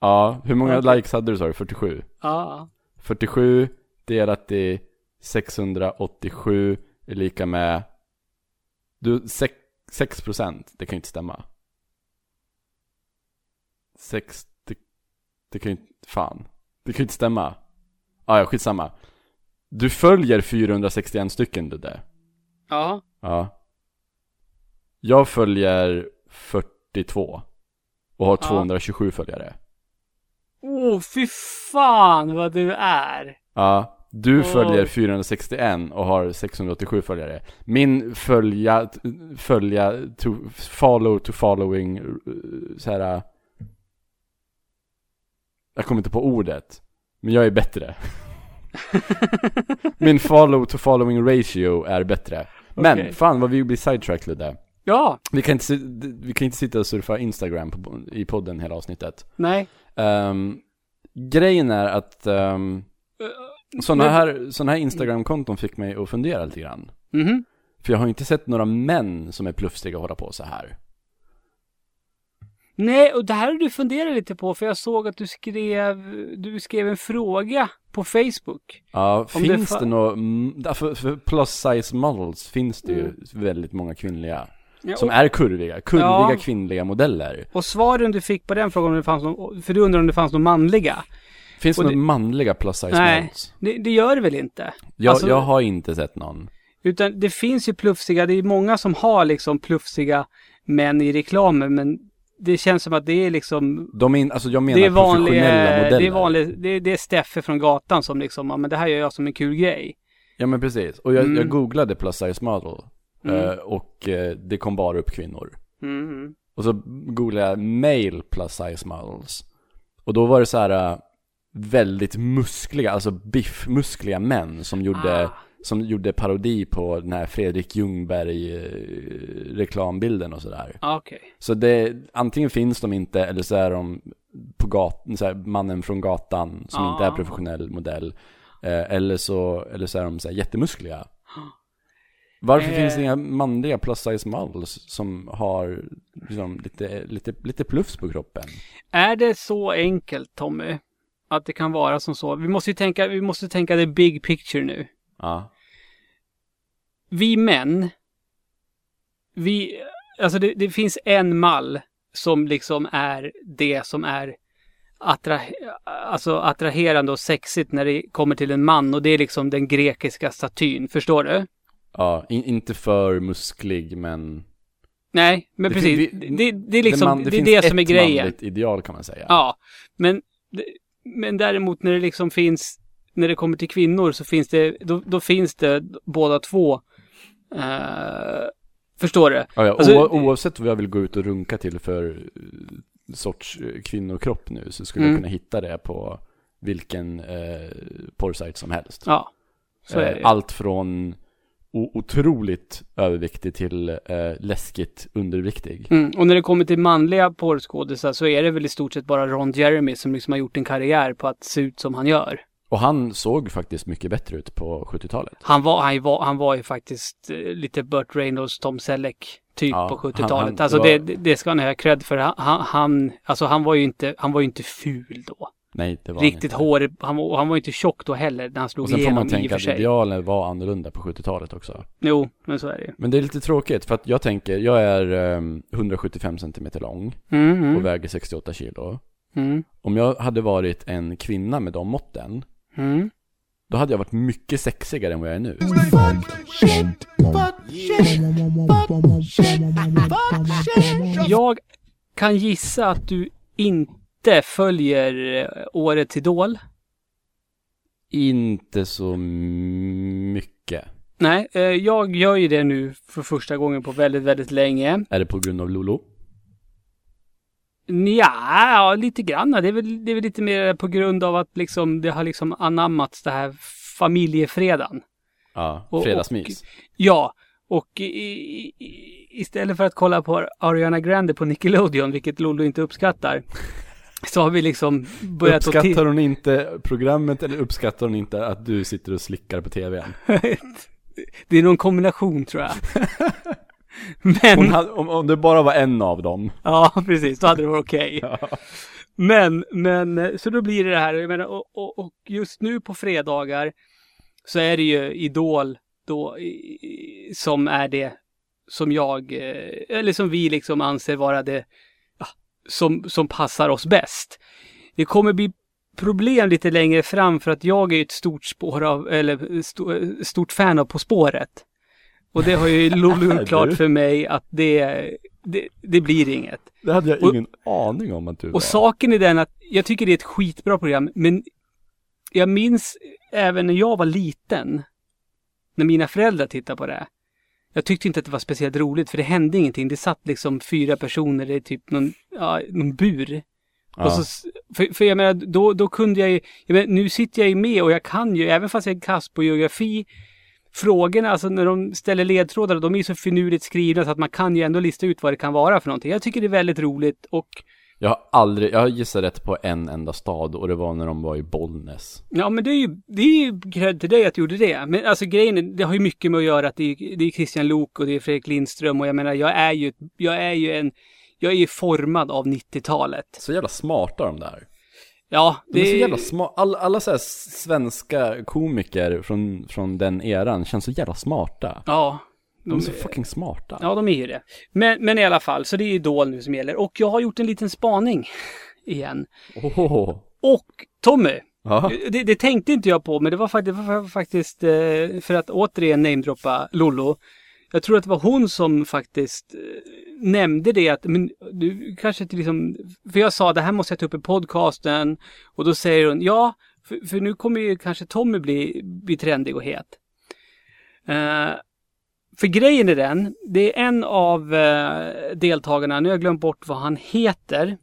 Ja, hur många Okej. likes hade du sa du? 47? Ja. 47 delat i 687 är lika med... Du, 6, 6 procent. Det kan ju inte stämma. 6, det, det kan ju inte... Fan. Det kan ju inte stämma. Ah, ja, skitsamma. Du följer 461 stycken du det. Ja. Ja. Jag följer 42. Och har Ja. 227 följare. Oh, fy fan vad du är! Ja, du följer 461 och har 687 följare. Min följa, följa, to, follow to following, eh, så här. eh, Jag kommer inte på ordet. Men jag är bättre. [laughs] [laughs] Min follow to following ratio är bättre. Men Okej. fan vad vi blir sidetracked Ludde. Ja, Vi kan inte, vi kan inte sitta och surfa Instagram på, i podden hela avsnittet. nej. Um, grejen är att um, sådana Men- här, såna här Instagram-konton fick mig att fundera lite grann. Mhm. För jag har inte sett några män som är plufsiga hålla på så här. Nej, och det här har du funderat lite på för jag såg att du skrev, du skrev en fråga på Facebook. Ja, Om det finns fa- det, något, mm, för, för plus size models finns det ju Mm. väldigt många kvinnliga. Ja, Som är kurviga, kurviga Ja. kvinnliga modeller. och svaren du fick på den frågan, om det fanns någon, för du undrar om det fanns någon manliga. Finns det några det- manliga plus size Nej. models? Det, det gör det väl inte? Jag, Alltså- jag har inte sett någon. Utan det finns ju plufsiga, det är många som har liksom plufsiga män i reklamen, men det känns som att det är liksom De är, in- alltså jag menar det är vanliga, professionella modeller. det är vanligt, det, är- det är Steffe från gatan som liksom, ja men det här gör jag som en kul grej. Ja men precis. Och jag, Mm. jag googlade plus size model. Mm. eh, och eh, det kom bara upp kvinnor. Mm. Och så googlade jag male plus size models. Och då var det så här eh, väldigt muskliga, alltså biffmuskliga män som gjorde, Ah. Som gjorde parodi på den här Fredrik Ljungberg eh, reklambilden och sådär. Ah, Okej. Så det, antingen finns de inte eller så är de på gatan, så här, mannen från gatan som Ah. inte är professionell modell. Eh, eller, så, eller så är de så här, jättemuskliga. [gasps] Varför Eh. finns det inga manliga plus size models som har liksom, lite, lite, lite plufs på kroppen? Är det så enkelt Tommy? Att det kan vara som så? Vi måste ju tänka, vi måste tänka the big picture nu. Ja. Vi män, vi, alltså det, det finns en mall som liksom är det som är attra, alltså attraherande och sexigt när det kommer till en man och det är liksom den grekiska statyn, förstår du? Ja, in, inte för musklig men... Nej, men Det precis. fin- Det, vi- det, det är liksom, man- det, är finns det som är ett grejen. manligt ideal kan man säga. Ja, men, men däremot när det liksom finns, när det kommer till kvinnor så finns det, då, då finns det båda två. Eh, Förstår du? Ja, ja. Alltså, oavsett vad jag vill gå ut och runka till för eh, sorts eh, kvinnokropp nu så skulle Mm. jag kunna hitta det på vilken eh, porrsajt som helst. Ja. Så är Eh. Allt från otroligt överviktig till eh, läskigt underviktig. Mm. Och när det kommer till manliga porrskådisar så är det väl i stort sett bara Ron Jeremy som liksom har gjort en karriär på att se ut som han gör. Och han såg faktiskt mycket bättre ut på 70-talet. Han var, han var, han var ju faktiskt eh, lite Burt Reynolds, Tom Selleck typ Ja, på han- 70-talet. han- alltså var- det, det ska han ha cred för. Han, han, alltså han var ju inte, han var ju inte ful då. Nej, det var han Riktigt hår, han var, han var inte tjock då heller när han slog Och sen får igenom man i och tänka för att sig. idealen var annorlunda på 70-talet också. Jo, men så är det ju. Men det är lite tråkigt för att jag tänker, jag är ehm, 175 cm lång Mm, och mm, väger 68 kilo. mm, Om jag hade varit en kvinna med de måtten, mm. då hade jag varit mycket sexigare än vad jag är nu. Jag kan gissa att du inte följer eh, Årets Idol. Inte så mycket. Nej, eh, jag gör ju det nu för första gången på väldigt, väldigt länge. Är det på grund av Lolo? Ja, lite grann. Det är, väl, det är väl lite mer på grund av att liksom, det har liksom anammats det här familjefredagen. Ja, Och- fredagsmys. Ja, och i, i, istället för att kolla på Ariana Grande på Nickelodeon, vilket Lollo inte uppskattar, [laughs] så har vi liksom börjat att Uppskattar hon inte programmet eller uppskattar hon inte att du sitter och slickar på tvn? [laughs] Det är någon kombination tror jag. [laughs] Men, hade, om, om det bara var en av dem. ja precis, då hade det varit okej. Men, men, eh, så då blir det det här, jag menar, och, och, och just nu på fredagar så är det ju Idol då i- som är det som jag, eh, eller som vi liksom anser vara det ja, som, som passar oss bäst. Det kommer bli problem lite längre fram för att jag är ett stort spår av, eller sto, stort fan av På spåret. Och det har ju Lollo gjort [laughs] klart för mig att det, det, det blir inget. Det hade jag Och- ingen aning om att du var. Och saken är den att jag tycker det är ett skitbra program, men jag minns även när jag var liten, när mina föräldrar tittade på det. Jag tyckte inte att det var speciellt roligt, för det hände ingenting. Det satt liksom fyra personer i typ någon, ja, någon bur. ja. Och så, för, för jag menar, då, då kunde jag ju, jag menar, nu sitter jag ju med och jag kan ju, även fast jag är kass på geografi, frågorna, alltså när de ställer ledtrådar, de är så finurligt skrivna så att man kan ju ändå lista ut vad det kan vara för någonting. Jag tycker det är väldigt roligt och Jag har aldrig, jag har gissat rätt på en enda stad och det var när de var i Bollnäs. Ja, men det är ju, det är ju cred till dig att du gjorde det. Men alltså grejen är, det har ju mycket med att göra att det är, det är Christian Lok och det är Fredrik Lindström och jag menar, jag är ju, jag är ju en, jag är ju formad av 90-talet. Så jävla smarta de där. Ja, De är så det jävla smart. Alla, alla så svenska komiker från, från den eran känns så jävla smarta. Ja. De är så fucking smarta. Ja, de är ju det. Men, men i alla fall, så det är Idol nu som gäller. Och jag har gjort en liten spaning [laughs] igen. Ohoho. Och Tommy, Ja. det, det tänkte inte jag på, men det var faktiskt, det var faktiskt eh, för att återigen namedroppa Lollo. Jag tror att det var hon som faktiskt eh, nämnde det att, men du kanske inte liksom, för jag sa det här måste jag ta upp i podcasten och då säger hon ja, för, för nu kommer ju kanske Tommy bli, bli trendig och het. Uh, för grejen är den, det är en av uh, deltagarna, nu har jag glömt bort vad han heter.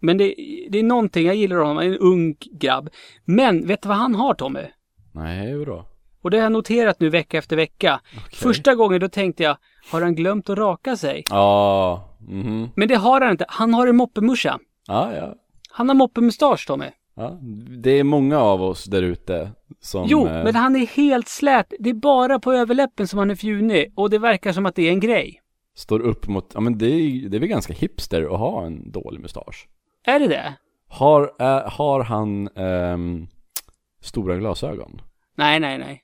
Men det, det är någonting, jag gillar honom, han är en ung grabb. Men vet du vad han har Tommy? Nej, hur då? Och det har jag noterat nu vecka efter vecka. Okej. Första gången då tänkte jag, har han glömt att raka sig? Ja, mhm. Men det har han inte, han har en moppemuscha. Ja, ja. Han har moppemustasch Tommy. Ja, det är många av oss där ute som... Jo, eh, men han är helt slät. Det är bara på överläppen som han är fjunig. Och det verkar som att det är en grej. Står upp mot, ja men det är, det är väl ganska hipster att ha en dålig mustasch. Är det det? Har, äh, har han ehm, stora glasögon? Nej, nej, nej.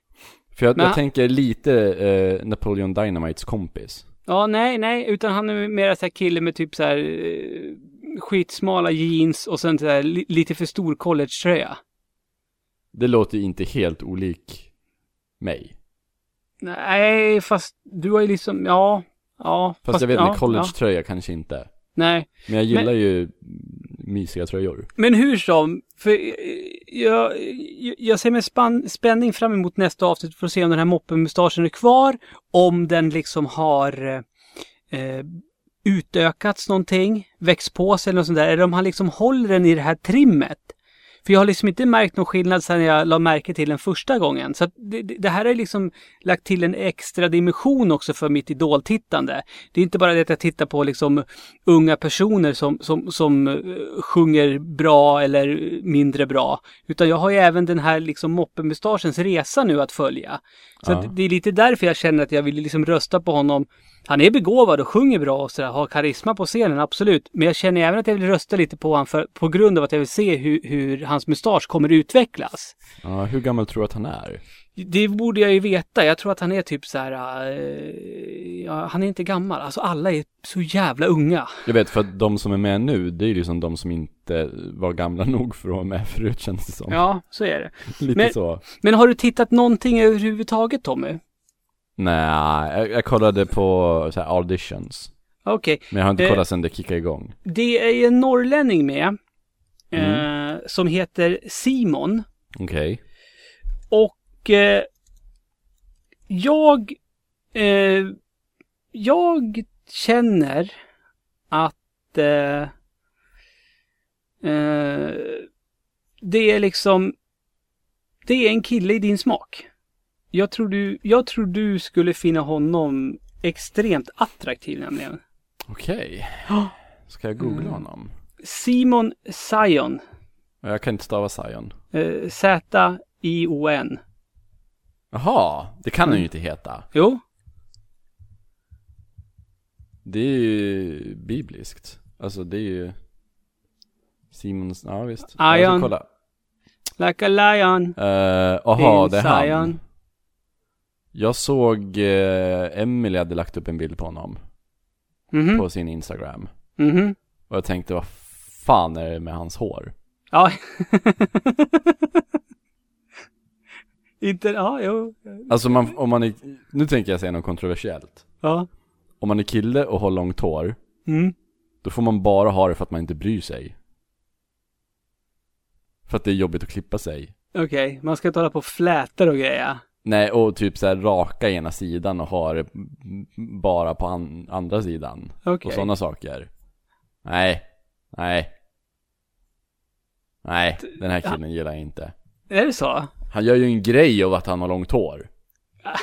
För jag, Men jag tänker lite eh, Napoleon Dynamites kompis. Ja, nej, nej, utan han är mer så här kille med typ så här eh, skitsmala jeans och sen så här, li- lite för stor collegetröja. Det låter ju inte helt olik mig. Nej, fast du har ju liksom, ja, ja. Fast, jag vet ja, inte, collegetröja kanske inte. Nej, Men jag gillar ju mysiga tröjor. men hur som, för eh, jag, jag, ser med span, spänning fram emot nästa avsnitt för att se om den här moppemustaschen är kvar. Om den liksom har, eh, eh, utökats någonting, växt på sig eller något sånt där? Eller om han liksom håller den i det här trimmet? För jag har liksom inte märkt någon skillnad sedan jag la märke till den första gången. Så det det här har liksom lagt till en extra dimension också för mitt idoltittande. Det är inte bara det att jag tittar på liksom unga personer som, som, som eh, sjunger bra eller mindre bra. Utan jag har ju även den här liksom moppemustaschens resa nu att följa. Så Ja. att det är lite därför jag känner att jag vill liksom rösta på honom. Han är begåvad och sjunger bra och sådär, har karisma på scenen, absolut. Men jag känner även att jag vill rösta lite på honom för, på grund av att jag vill se hur, hur hans mustasch kommer utvecklas. Ja, hur gammal tror du att han är? Det borde jag ju veta. Jag tror att han är typ så här. eh, ja, han är inte gammal. Alltså alla är så jävla unga. Jag vet, för att de som är med nu, det är ju liksom de som inte var gamla [laughs] nog för att vara med förut känns det som. Ja, så är det. Lite men- så. Men har du tittat någonting överhuvudtaget Tommy? Nej, jag, jag kollade på så här auditions. Okej, Men jag har inte Eh. kollat sen det kickade igång. det är en norrlänning med. Mm. Eh, som heter Simon. Okej. Och eh, jag, eh, jag känner att eh, eh, det är liksom, det är en kille i din smak. Jag tror du, jag tror du skulle finna honom extremt attraktiv nämligen. Okej. Ja. [gasps] Ska jag googla Mm. honom? Simon Sion. Jag kan inte stava Zion. Eh, Z-I-O-N. Jaha, det kan han Mm. ju inte heta. Jo, Det är ju bibliskt. Alltså det är ju Simons, ja visst. Jag ska Ion. kolla. like a lion. Uh, aha, In det är han. Jag såg uh, Emily hade lagt upp en bild på honom Mhm. på sin Instagram. Mhm. Och jag tänkte, vad fan är det med hans hår? Ja. [laughs] Inte, ja, jo. Alltså man, om man är, nu tänker jag säga något kontroversiellt. Ja. Om man är kille och har långt hår, Mm. då får man bara ha det för att man inte bryr sig. För att det är jobbigt att klippa sig. Okej, man ska inte hålla på och flätor och grejer. Nej, och typ så här raka ena sidan och ha det bara på an, andra sidan. Okej. Och sådana saker. Nej, nej. Nej, den här killen gillar jag inte. Är det så? Han gör ju en grej av att han har långt hår. [laughs]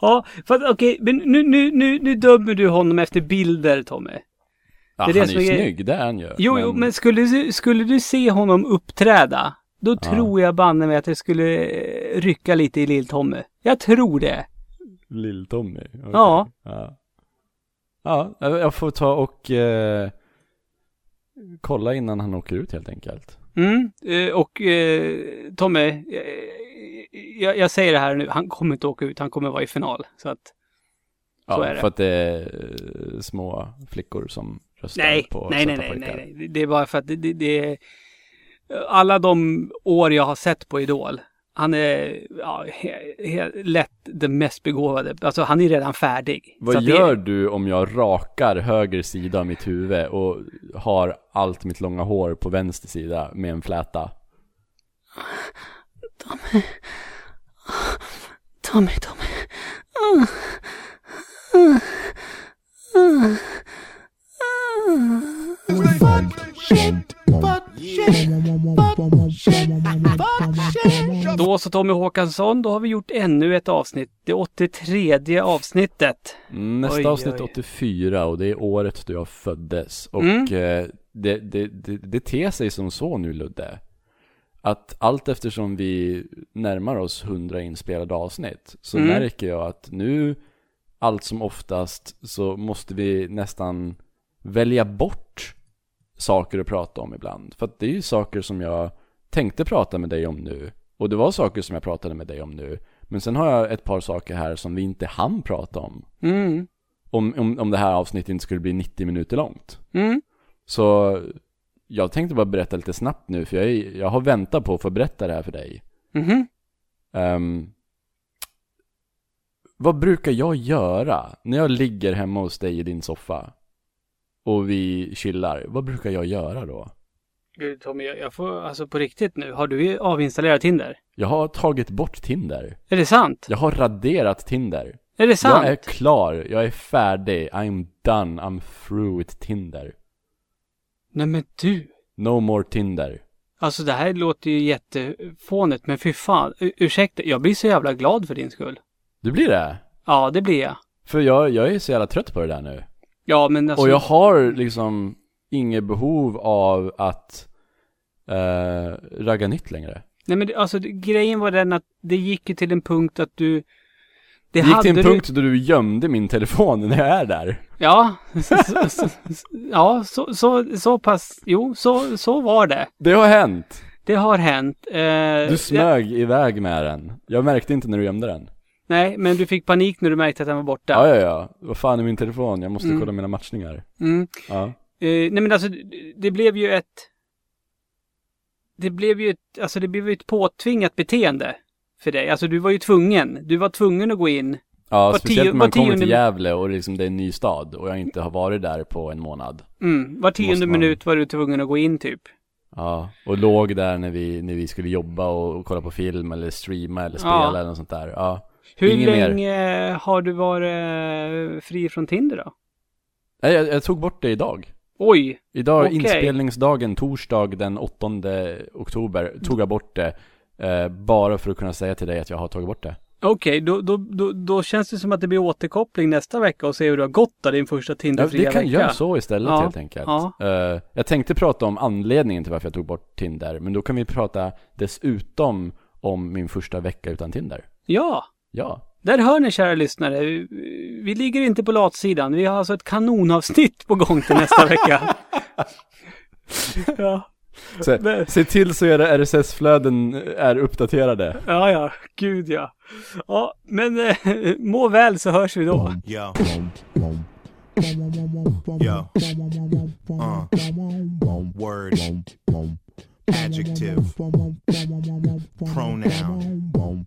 Ja, för att okej, men nu, nu, nu, nu dömer du honom efter bilder, Tommy. Ja, Det är det han är som ju är- snygg, det är han ju. Jo, men... jo, men skulle, skulle du se honom uppträda, då Ja. tror jag banne mig att det skulle eh, rycka lite i Lill-Tommy. Jag tror det. Lill-Tommy? okej. Ja. ja. Ja, jag får ta och eh, kolla innan han åker ut helt enkelt. Mm, eh, och eh, Tommy, eh, jag, jag säger det här nu, han kommer inte åka ut, han kommer vara i final. Så att, Ja, Så är det. för att det är små flickor som röstar nej, på nej, nej, nej, nej, nej, det är bara för att det, det, det är alla de år jag har sett på Idol, han är ja, he, he, lätt den mest begåvade. Alltså han är redan färdig. Så Vad gör du om jag rakar höger sida av mitt huvud och har allt mitt långa hår på vänster sida med en fläta? Tommy, Tommy. Då så Tommy Håkansson, då har vi gjort ännu ett avsnitt. Det 83 avsnittet. Nästa Oj, avsnitt oj. 84 och det är året då jag föddes. Och Mm. eh, det, det, det, det ter sig som så nu Ludde. Att allt eftersom vi närmar oss 100 inspelade avsnitt så Mm. märker jag att nu allt som oftast så måste vi nästan välja bort saker att prata om ibland. För att det är ju saker som jag tänkte prata med dig om nu. Och det var saker som jag pratade med dig om nu. Men sen har jag ett par saker här som vi inte hann prata om. Mm. Om, om, om det här avsnittet inte skulle bli 90 minuter långt. Mm. Så jag tänkte bara berätta lite snabbt nu, för jag, är, jag har väntat på att få berätta det här för dig. Mhm. Ehm, vad brukar jag göra när jag ligger hemma hos dig i din soffa? Och vi chillar. Vad brukar jag göra då? Gud Tommy, jag, jag får, alltså på riktigt nu, har du avinstallerat Tinder? Jag har tagit bort Tinder. Är det sant? Jag har raderat Tinder. Är det sant? Jag är klar, jag är färdig, I'm done, I'm through with Tinder. Nej men du. No more Tinder. Alltså det här låter ju jättefånigt, men fy fan. U- ursäkta, jag blir så jävla glad för din skull. Du blir det? Ja, det blir jag. För jag, jag är så jävla trött på det där nu. Ja, men alltså. Och jag har liksom inget behov av att eh, ragga nytt längre. Nej men alltså grejen var den att det gick ju till en punkt att du... Det Det gick till en du- punkt då du gömde min telefon när jag är där. Ja, [laughs] så, ja så, så, så pass, jo, så, så var det. Det har hänt. Det har hänt. Eh, Du smög iväg med den. Jag märkte inte när du gömde den. Nej, men du fick panik när du märkte att den var borta. Ja, ja, ja. Vad fan är min telefon? Jag måste Mm. kolla mina matchningar. Mm. Ja. Eh, nej men alltså, det- blev ju ett... Det blev ju ett, alltså det blev ju ett påtvingat beteende för dig. Alltså du var ju tvungen. Du var tvungen att gå in. Ja, Var speciellt tio- när man kommer till Gävle och liksom det är en ny stad och jag inte har varit där på en månad. Mm, var tionde man- minut var du tvungen att gå in typ. Ja, och låg där när vi, när vi skulle jobba och, och kolla på film eller streama eller spela Ja. eller något sånt där. Ja. Hur Inget mer. länge har du varit eh, fri från Tinder då? Nej, jag, jag tog bort det idag. Oj, Idag, Okej. inspelningsdagen, torsdag den 8 oktober, tog jag bort det. Eh, bara för att kunna säga till dig att jag har tagit bort det. okej, då, då, då, då känns det som att det blir återkoppling nästa vecka och se hur du har gått där din första Ja, Tinderfria vi kan vecka. göra så istället Ja, helt enkelt. ja. Eh, jag tänkte prata om anledningen till varför jag tog bort Tinder, men då kan vi prata dessutom om min första vecka utan Tinder. Ja, Ja. där hör ni kära lyssnare. Vi ligger inte på latsidan. Vi har alltså ett kanonavsnitt på gång till nästa [laughs] vecka. ja, Se, Men- se till så era RSS-flöden är uppdaterade. ja, ja, gud ja. Ja, men eh, [laughs] må väl så hörs vi då. Yo. Yo. Uh. Word. Adjective. Pronoun.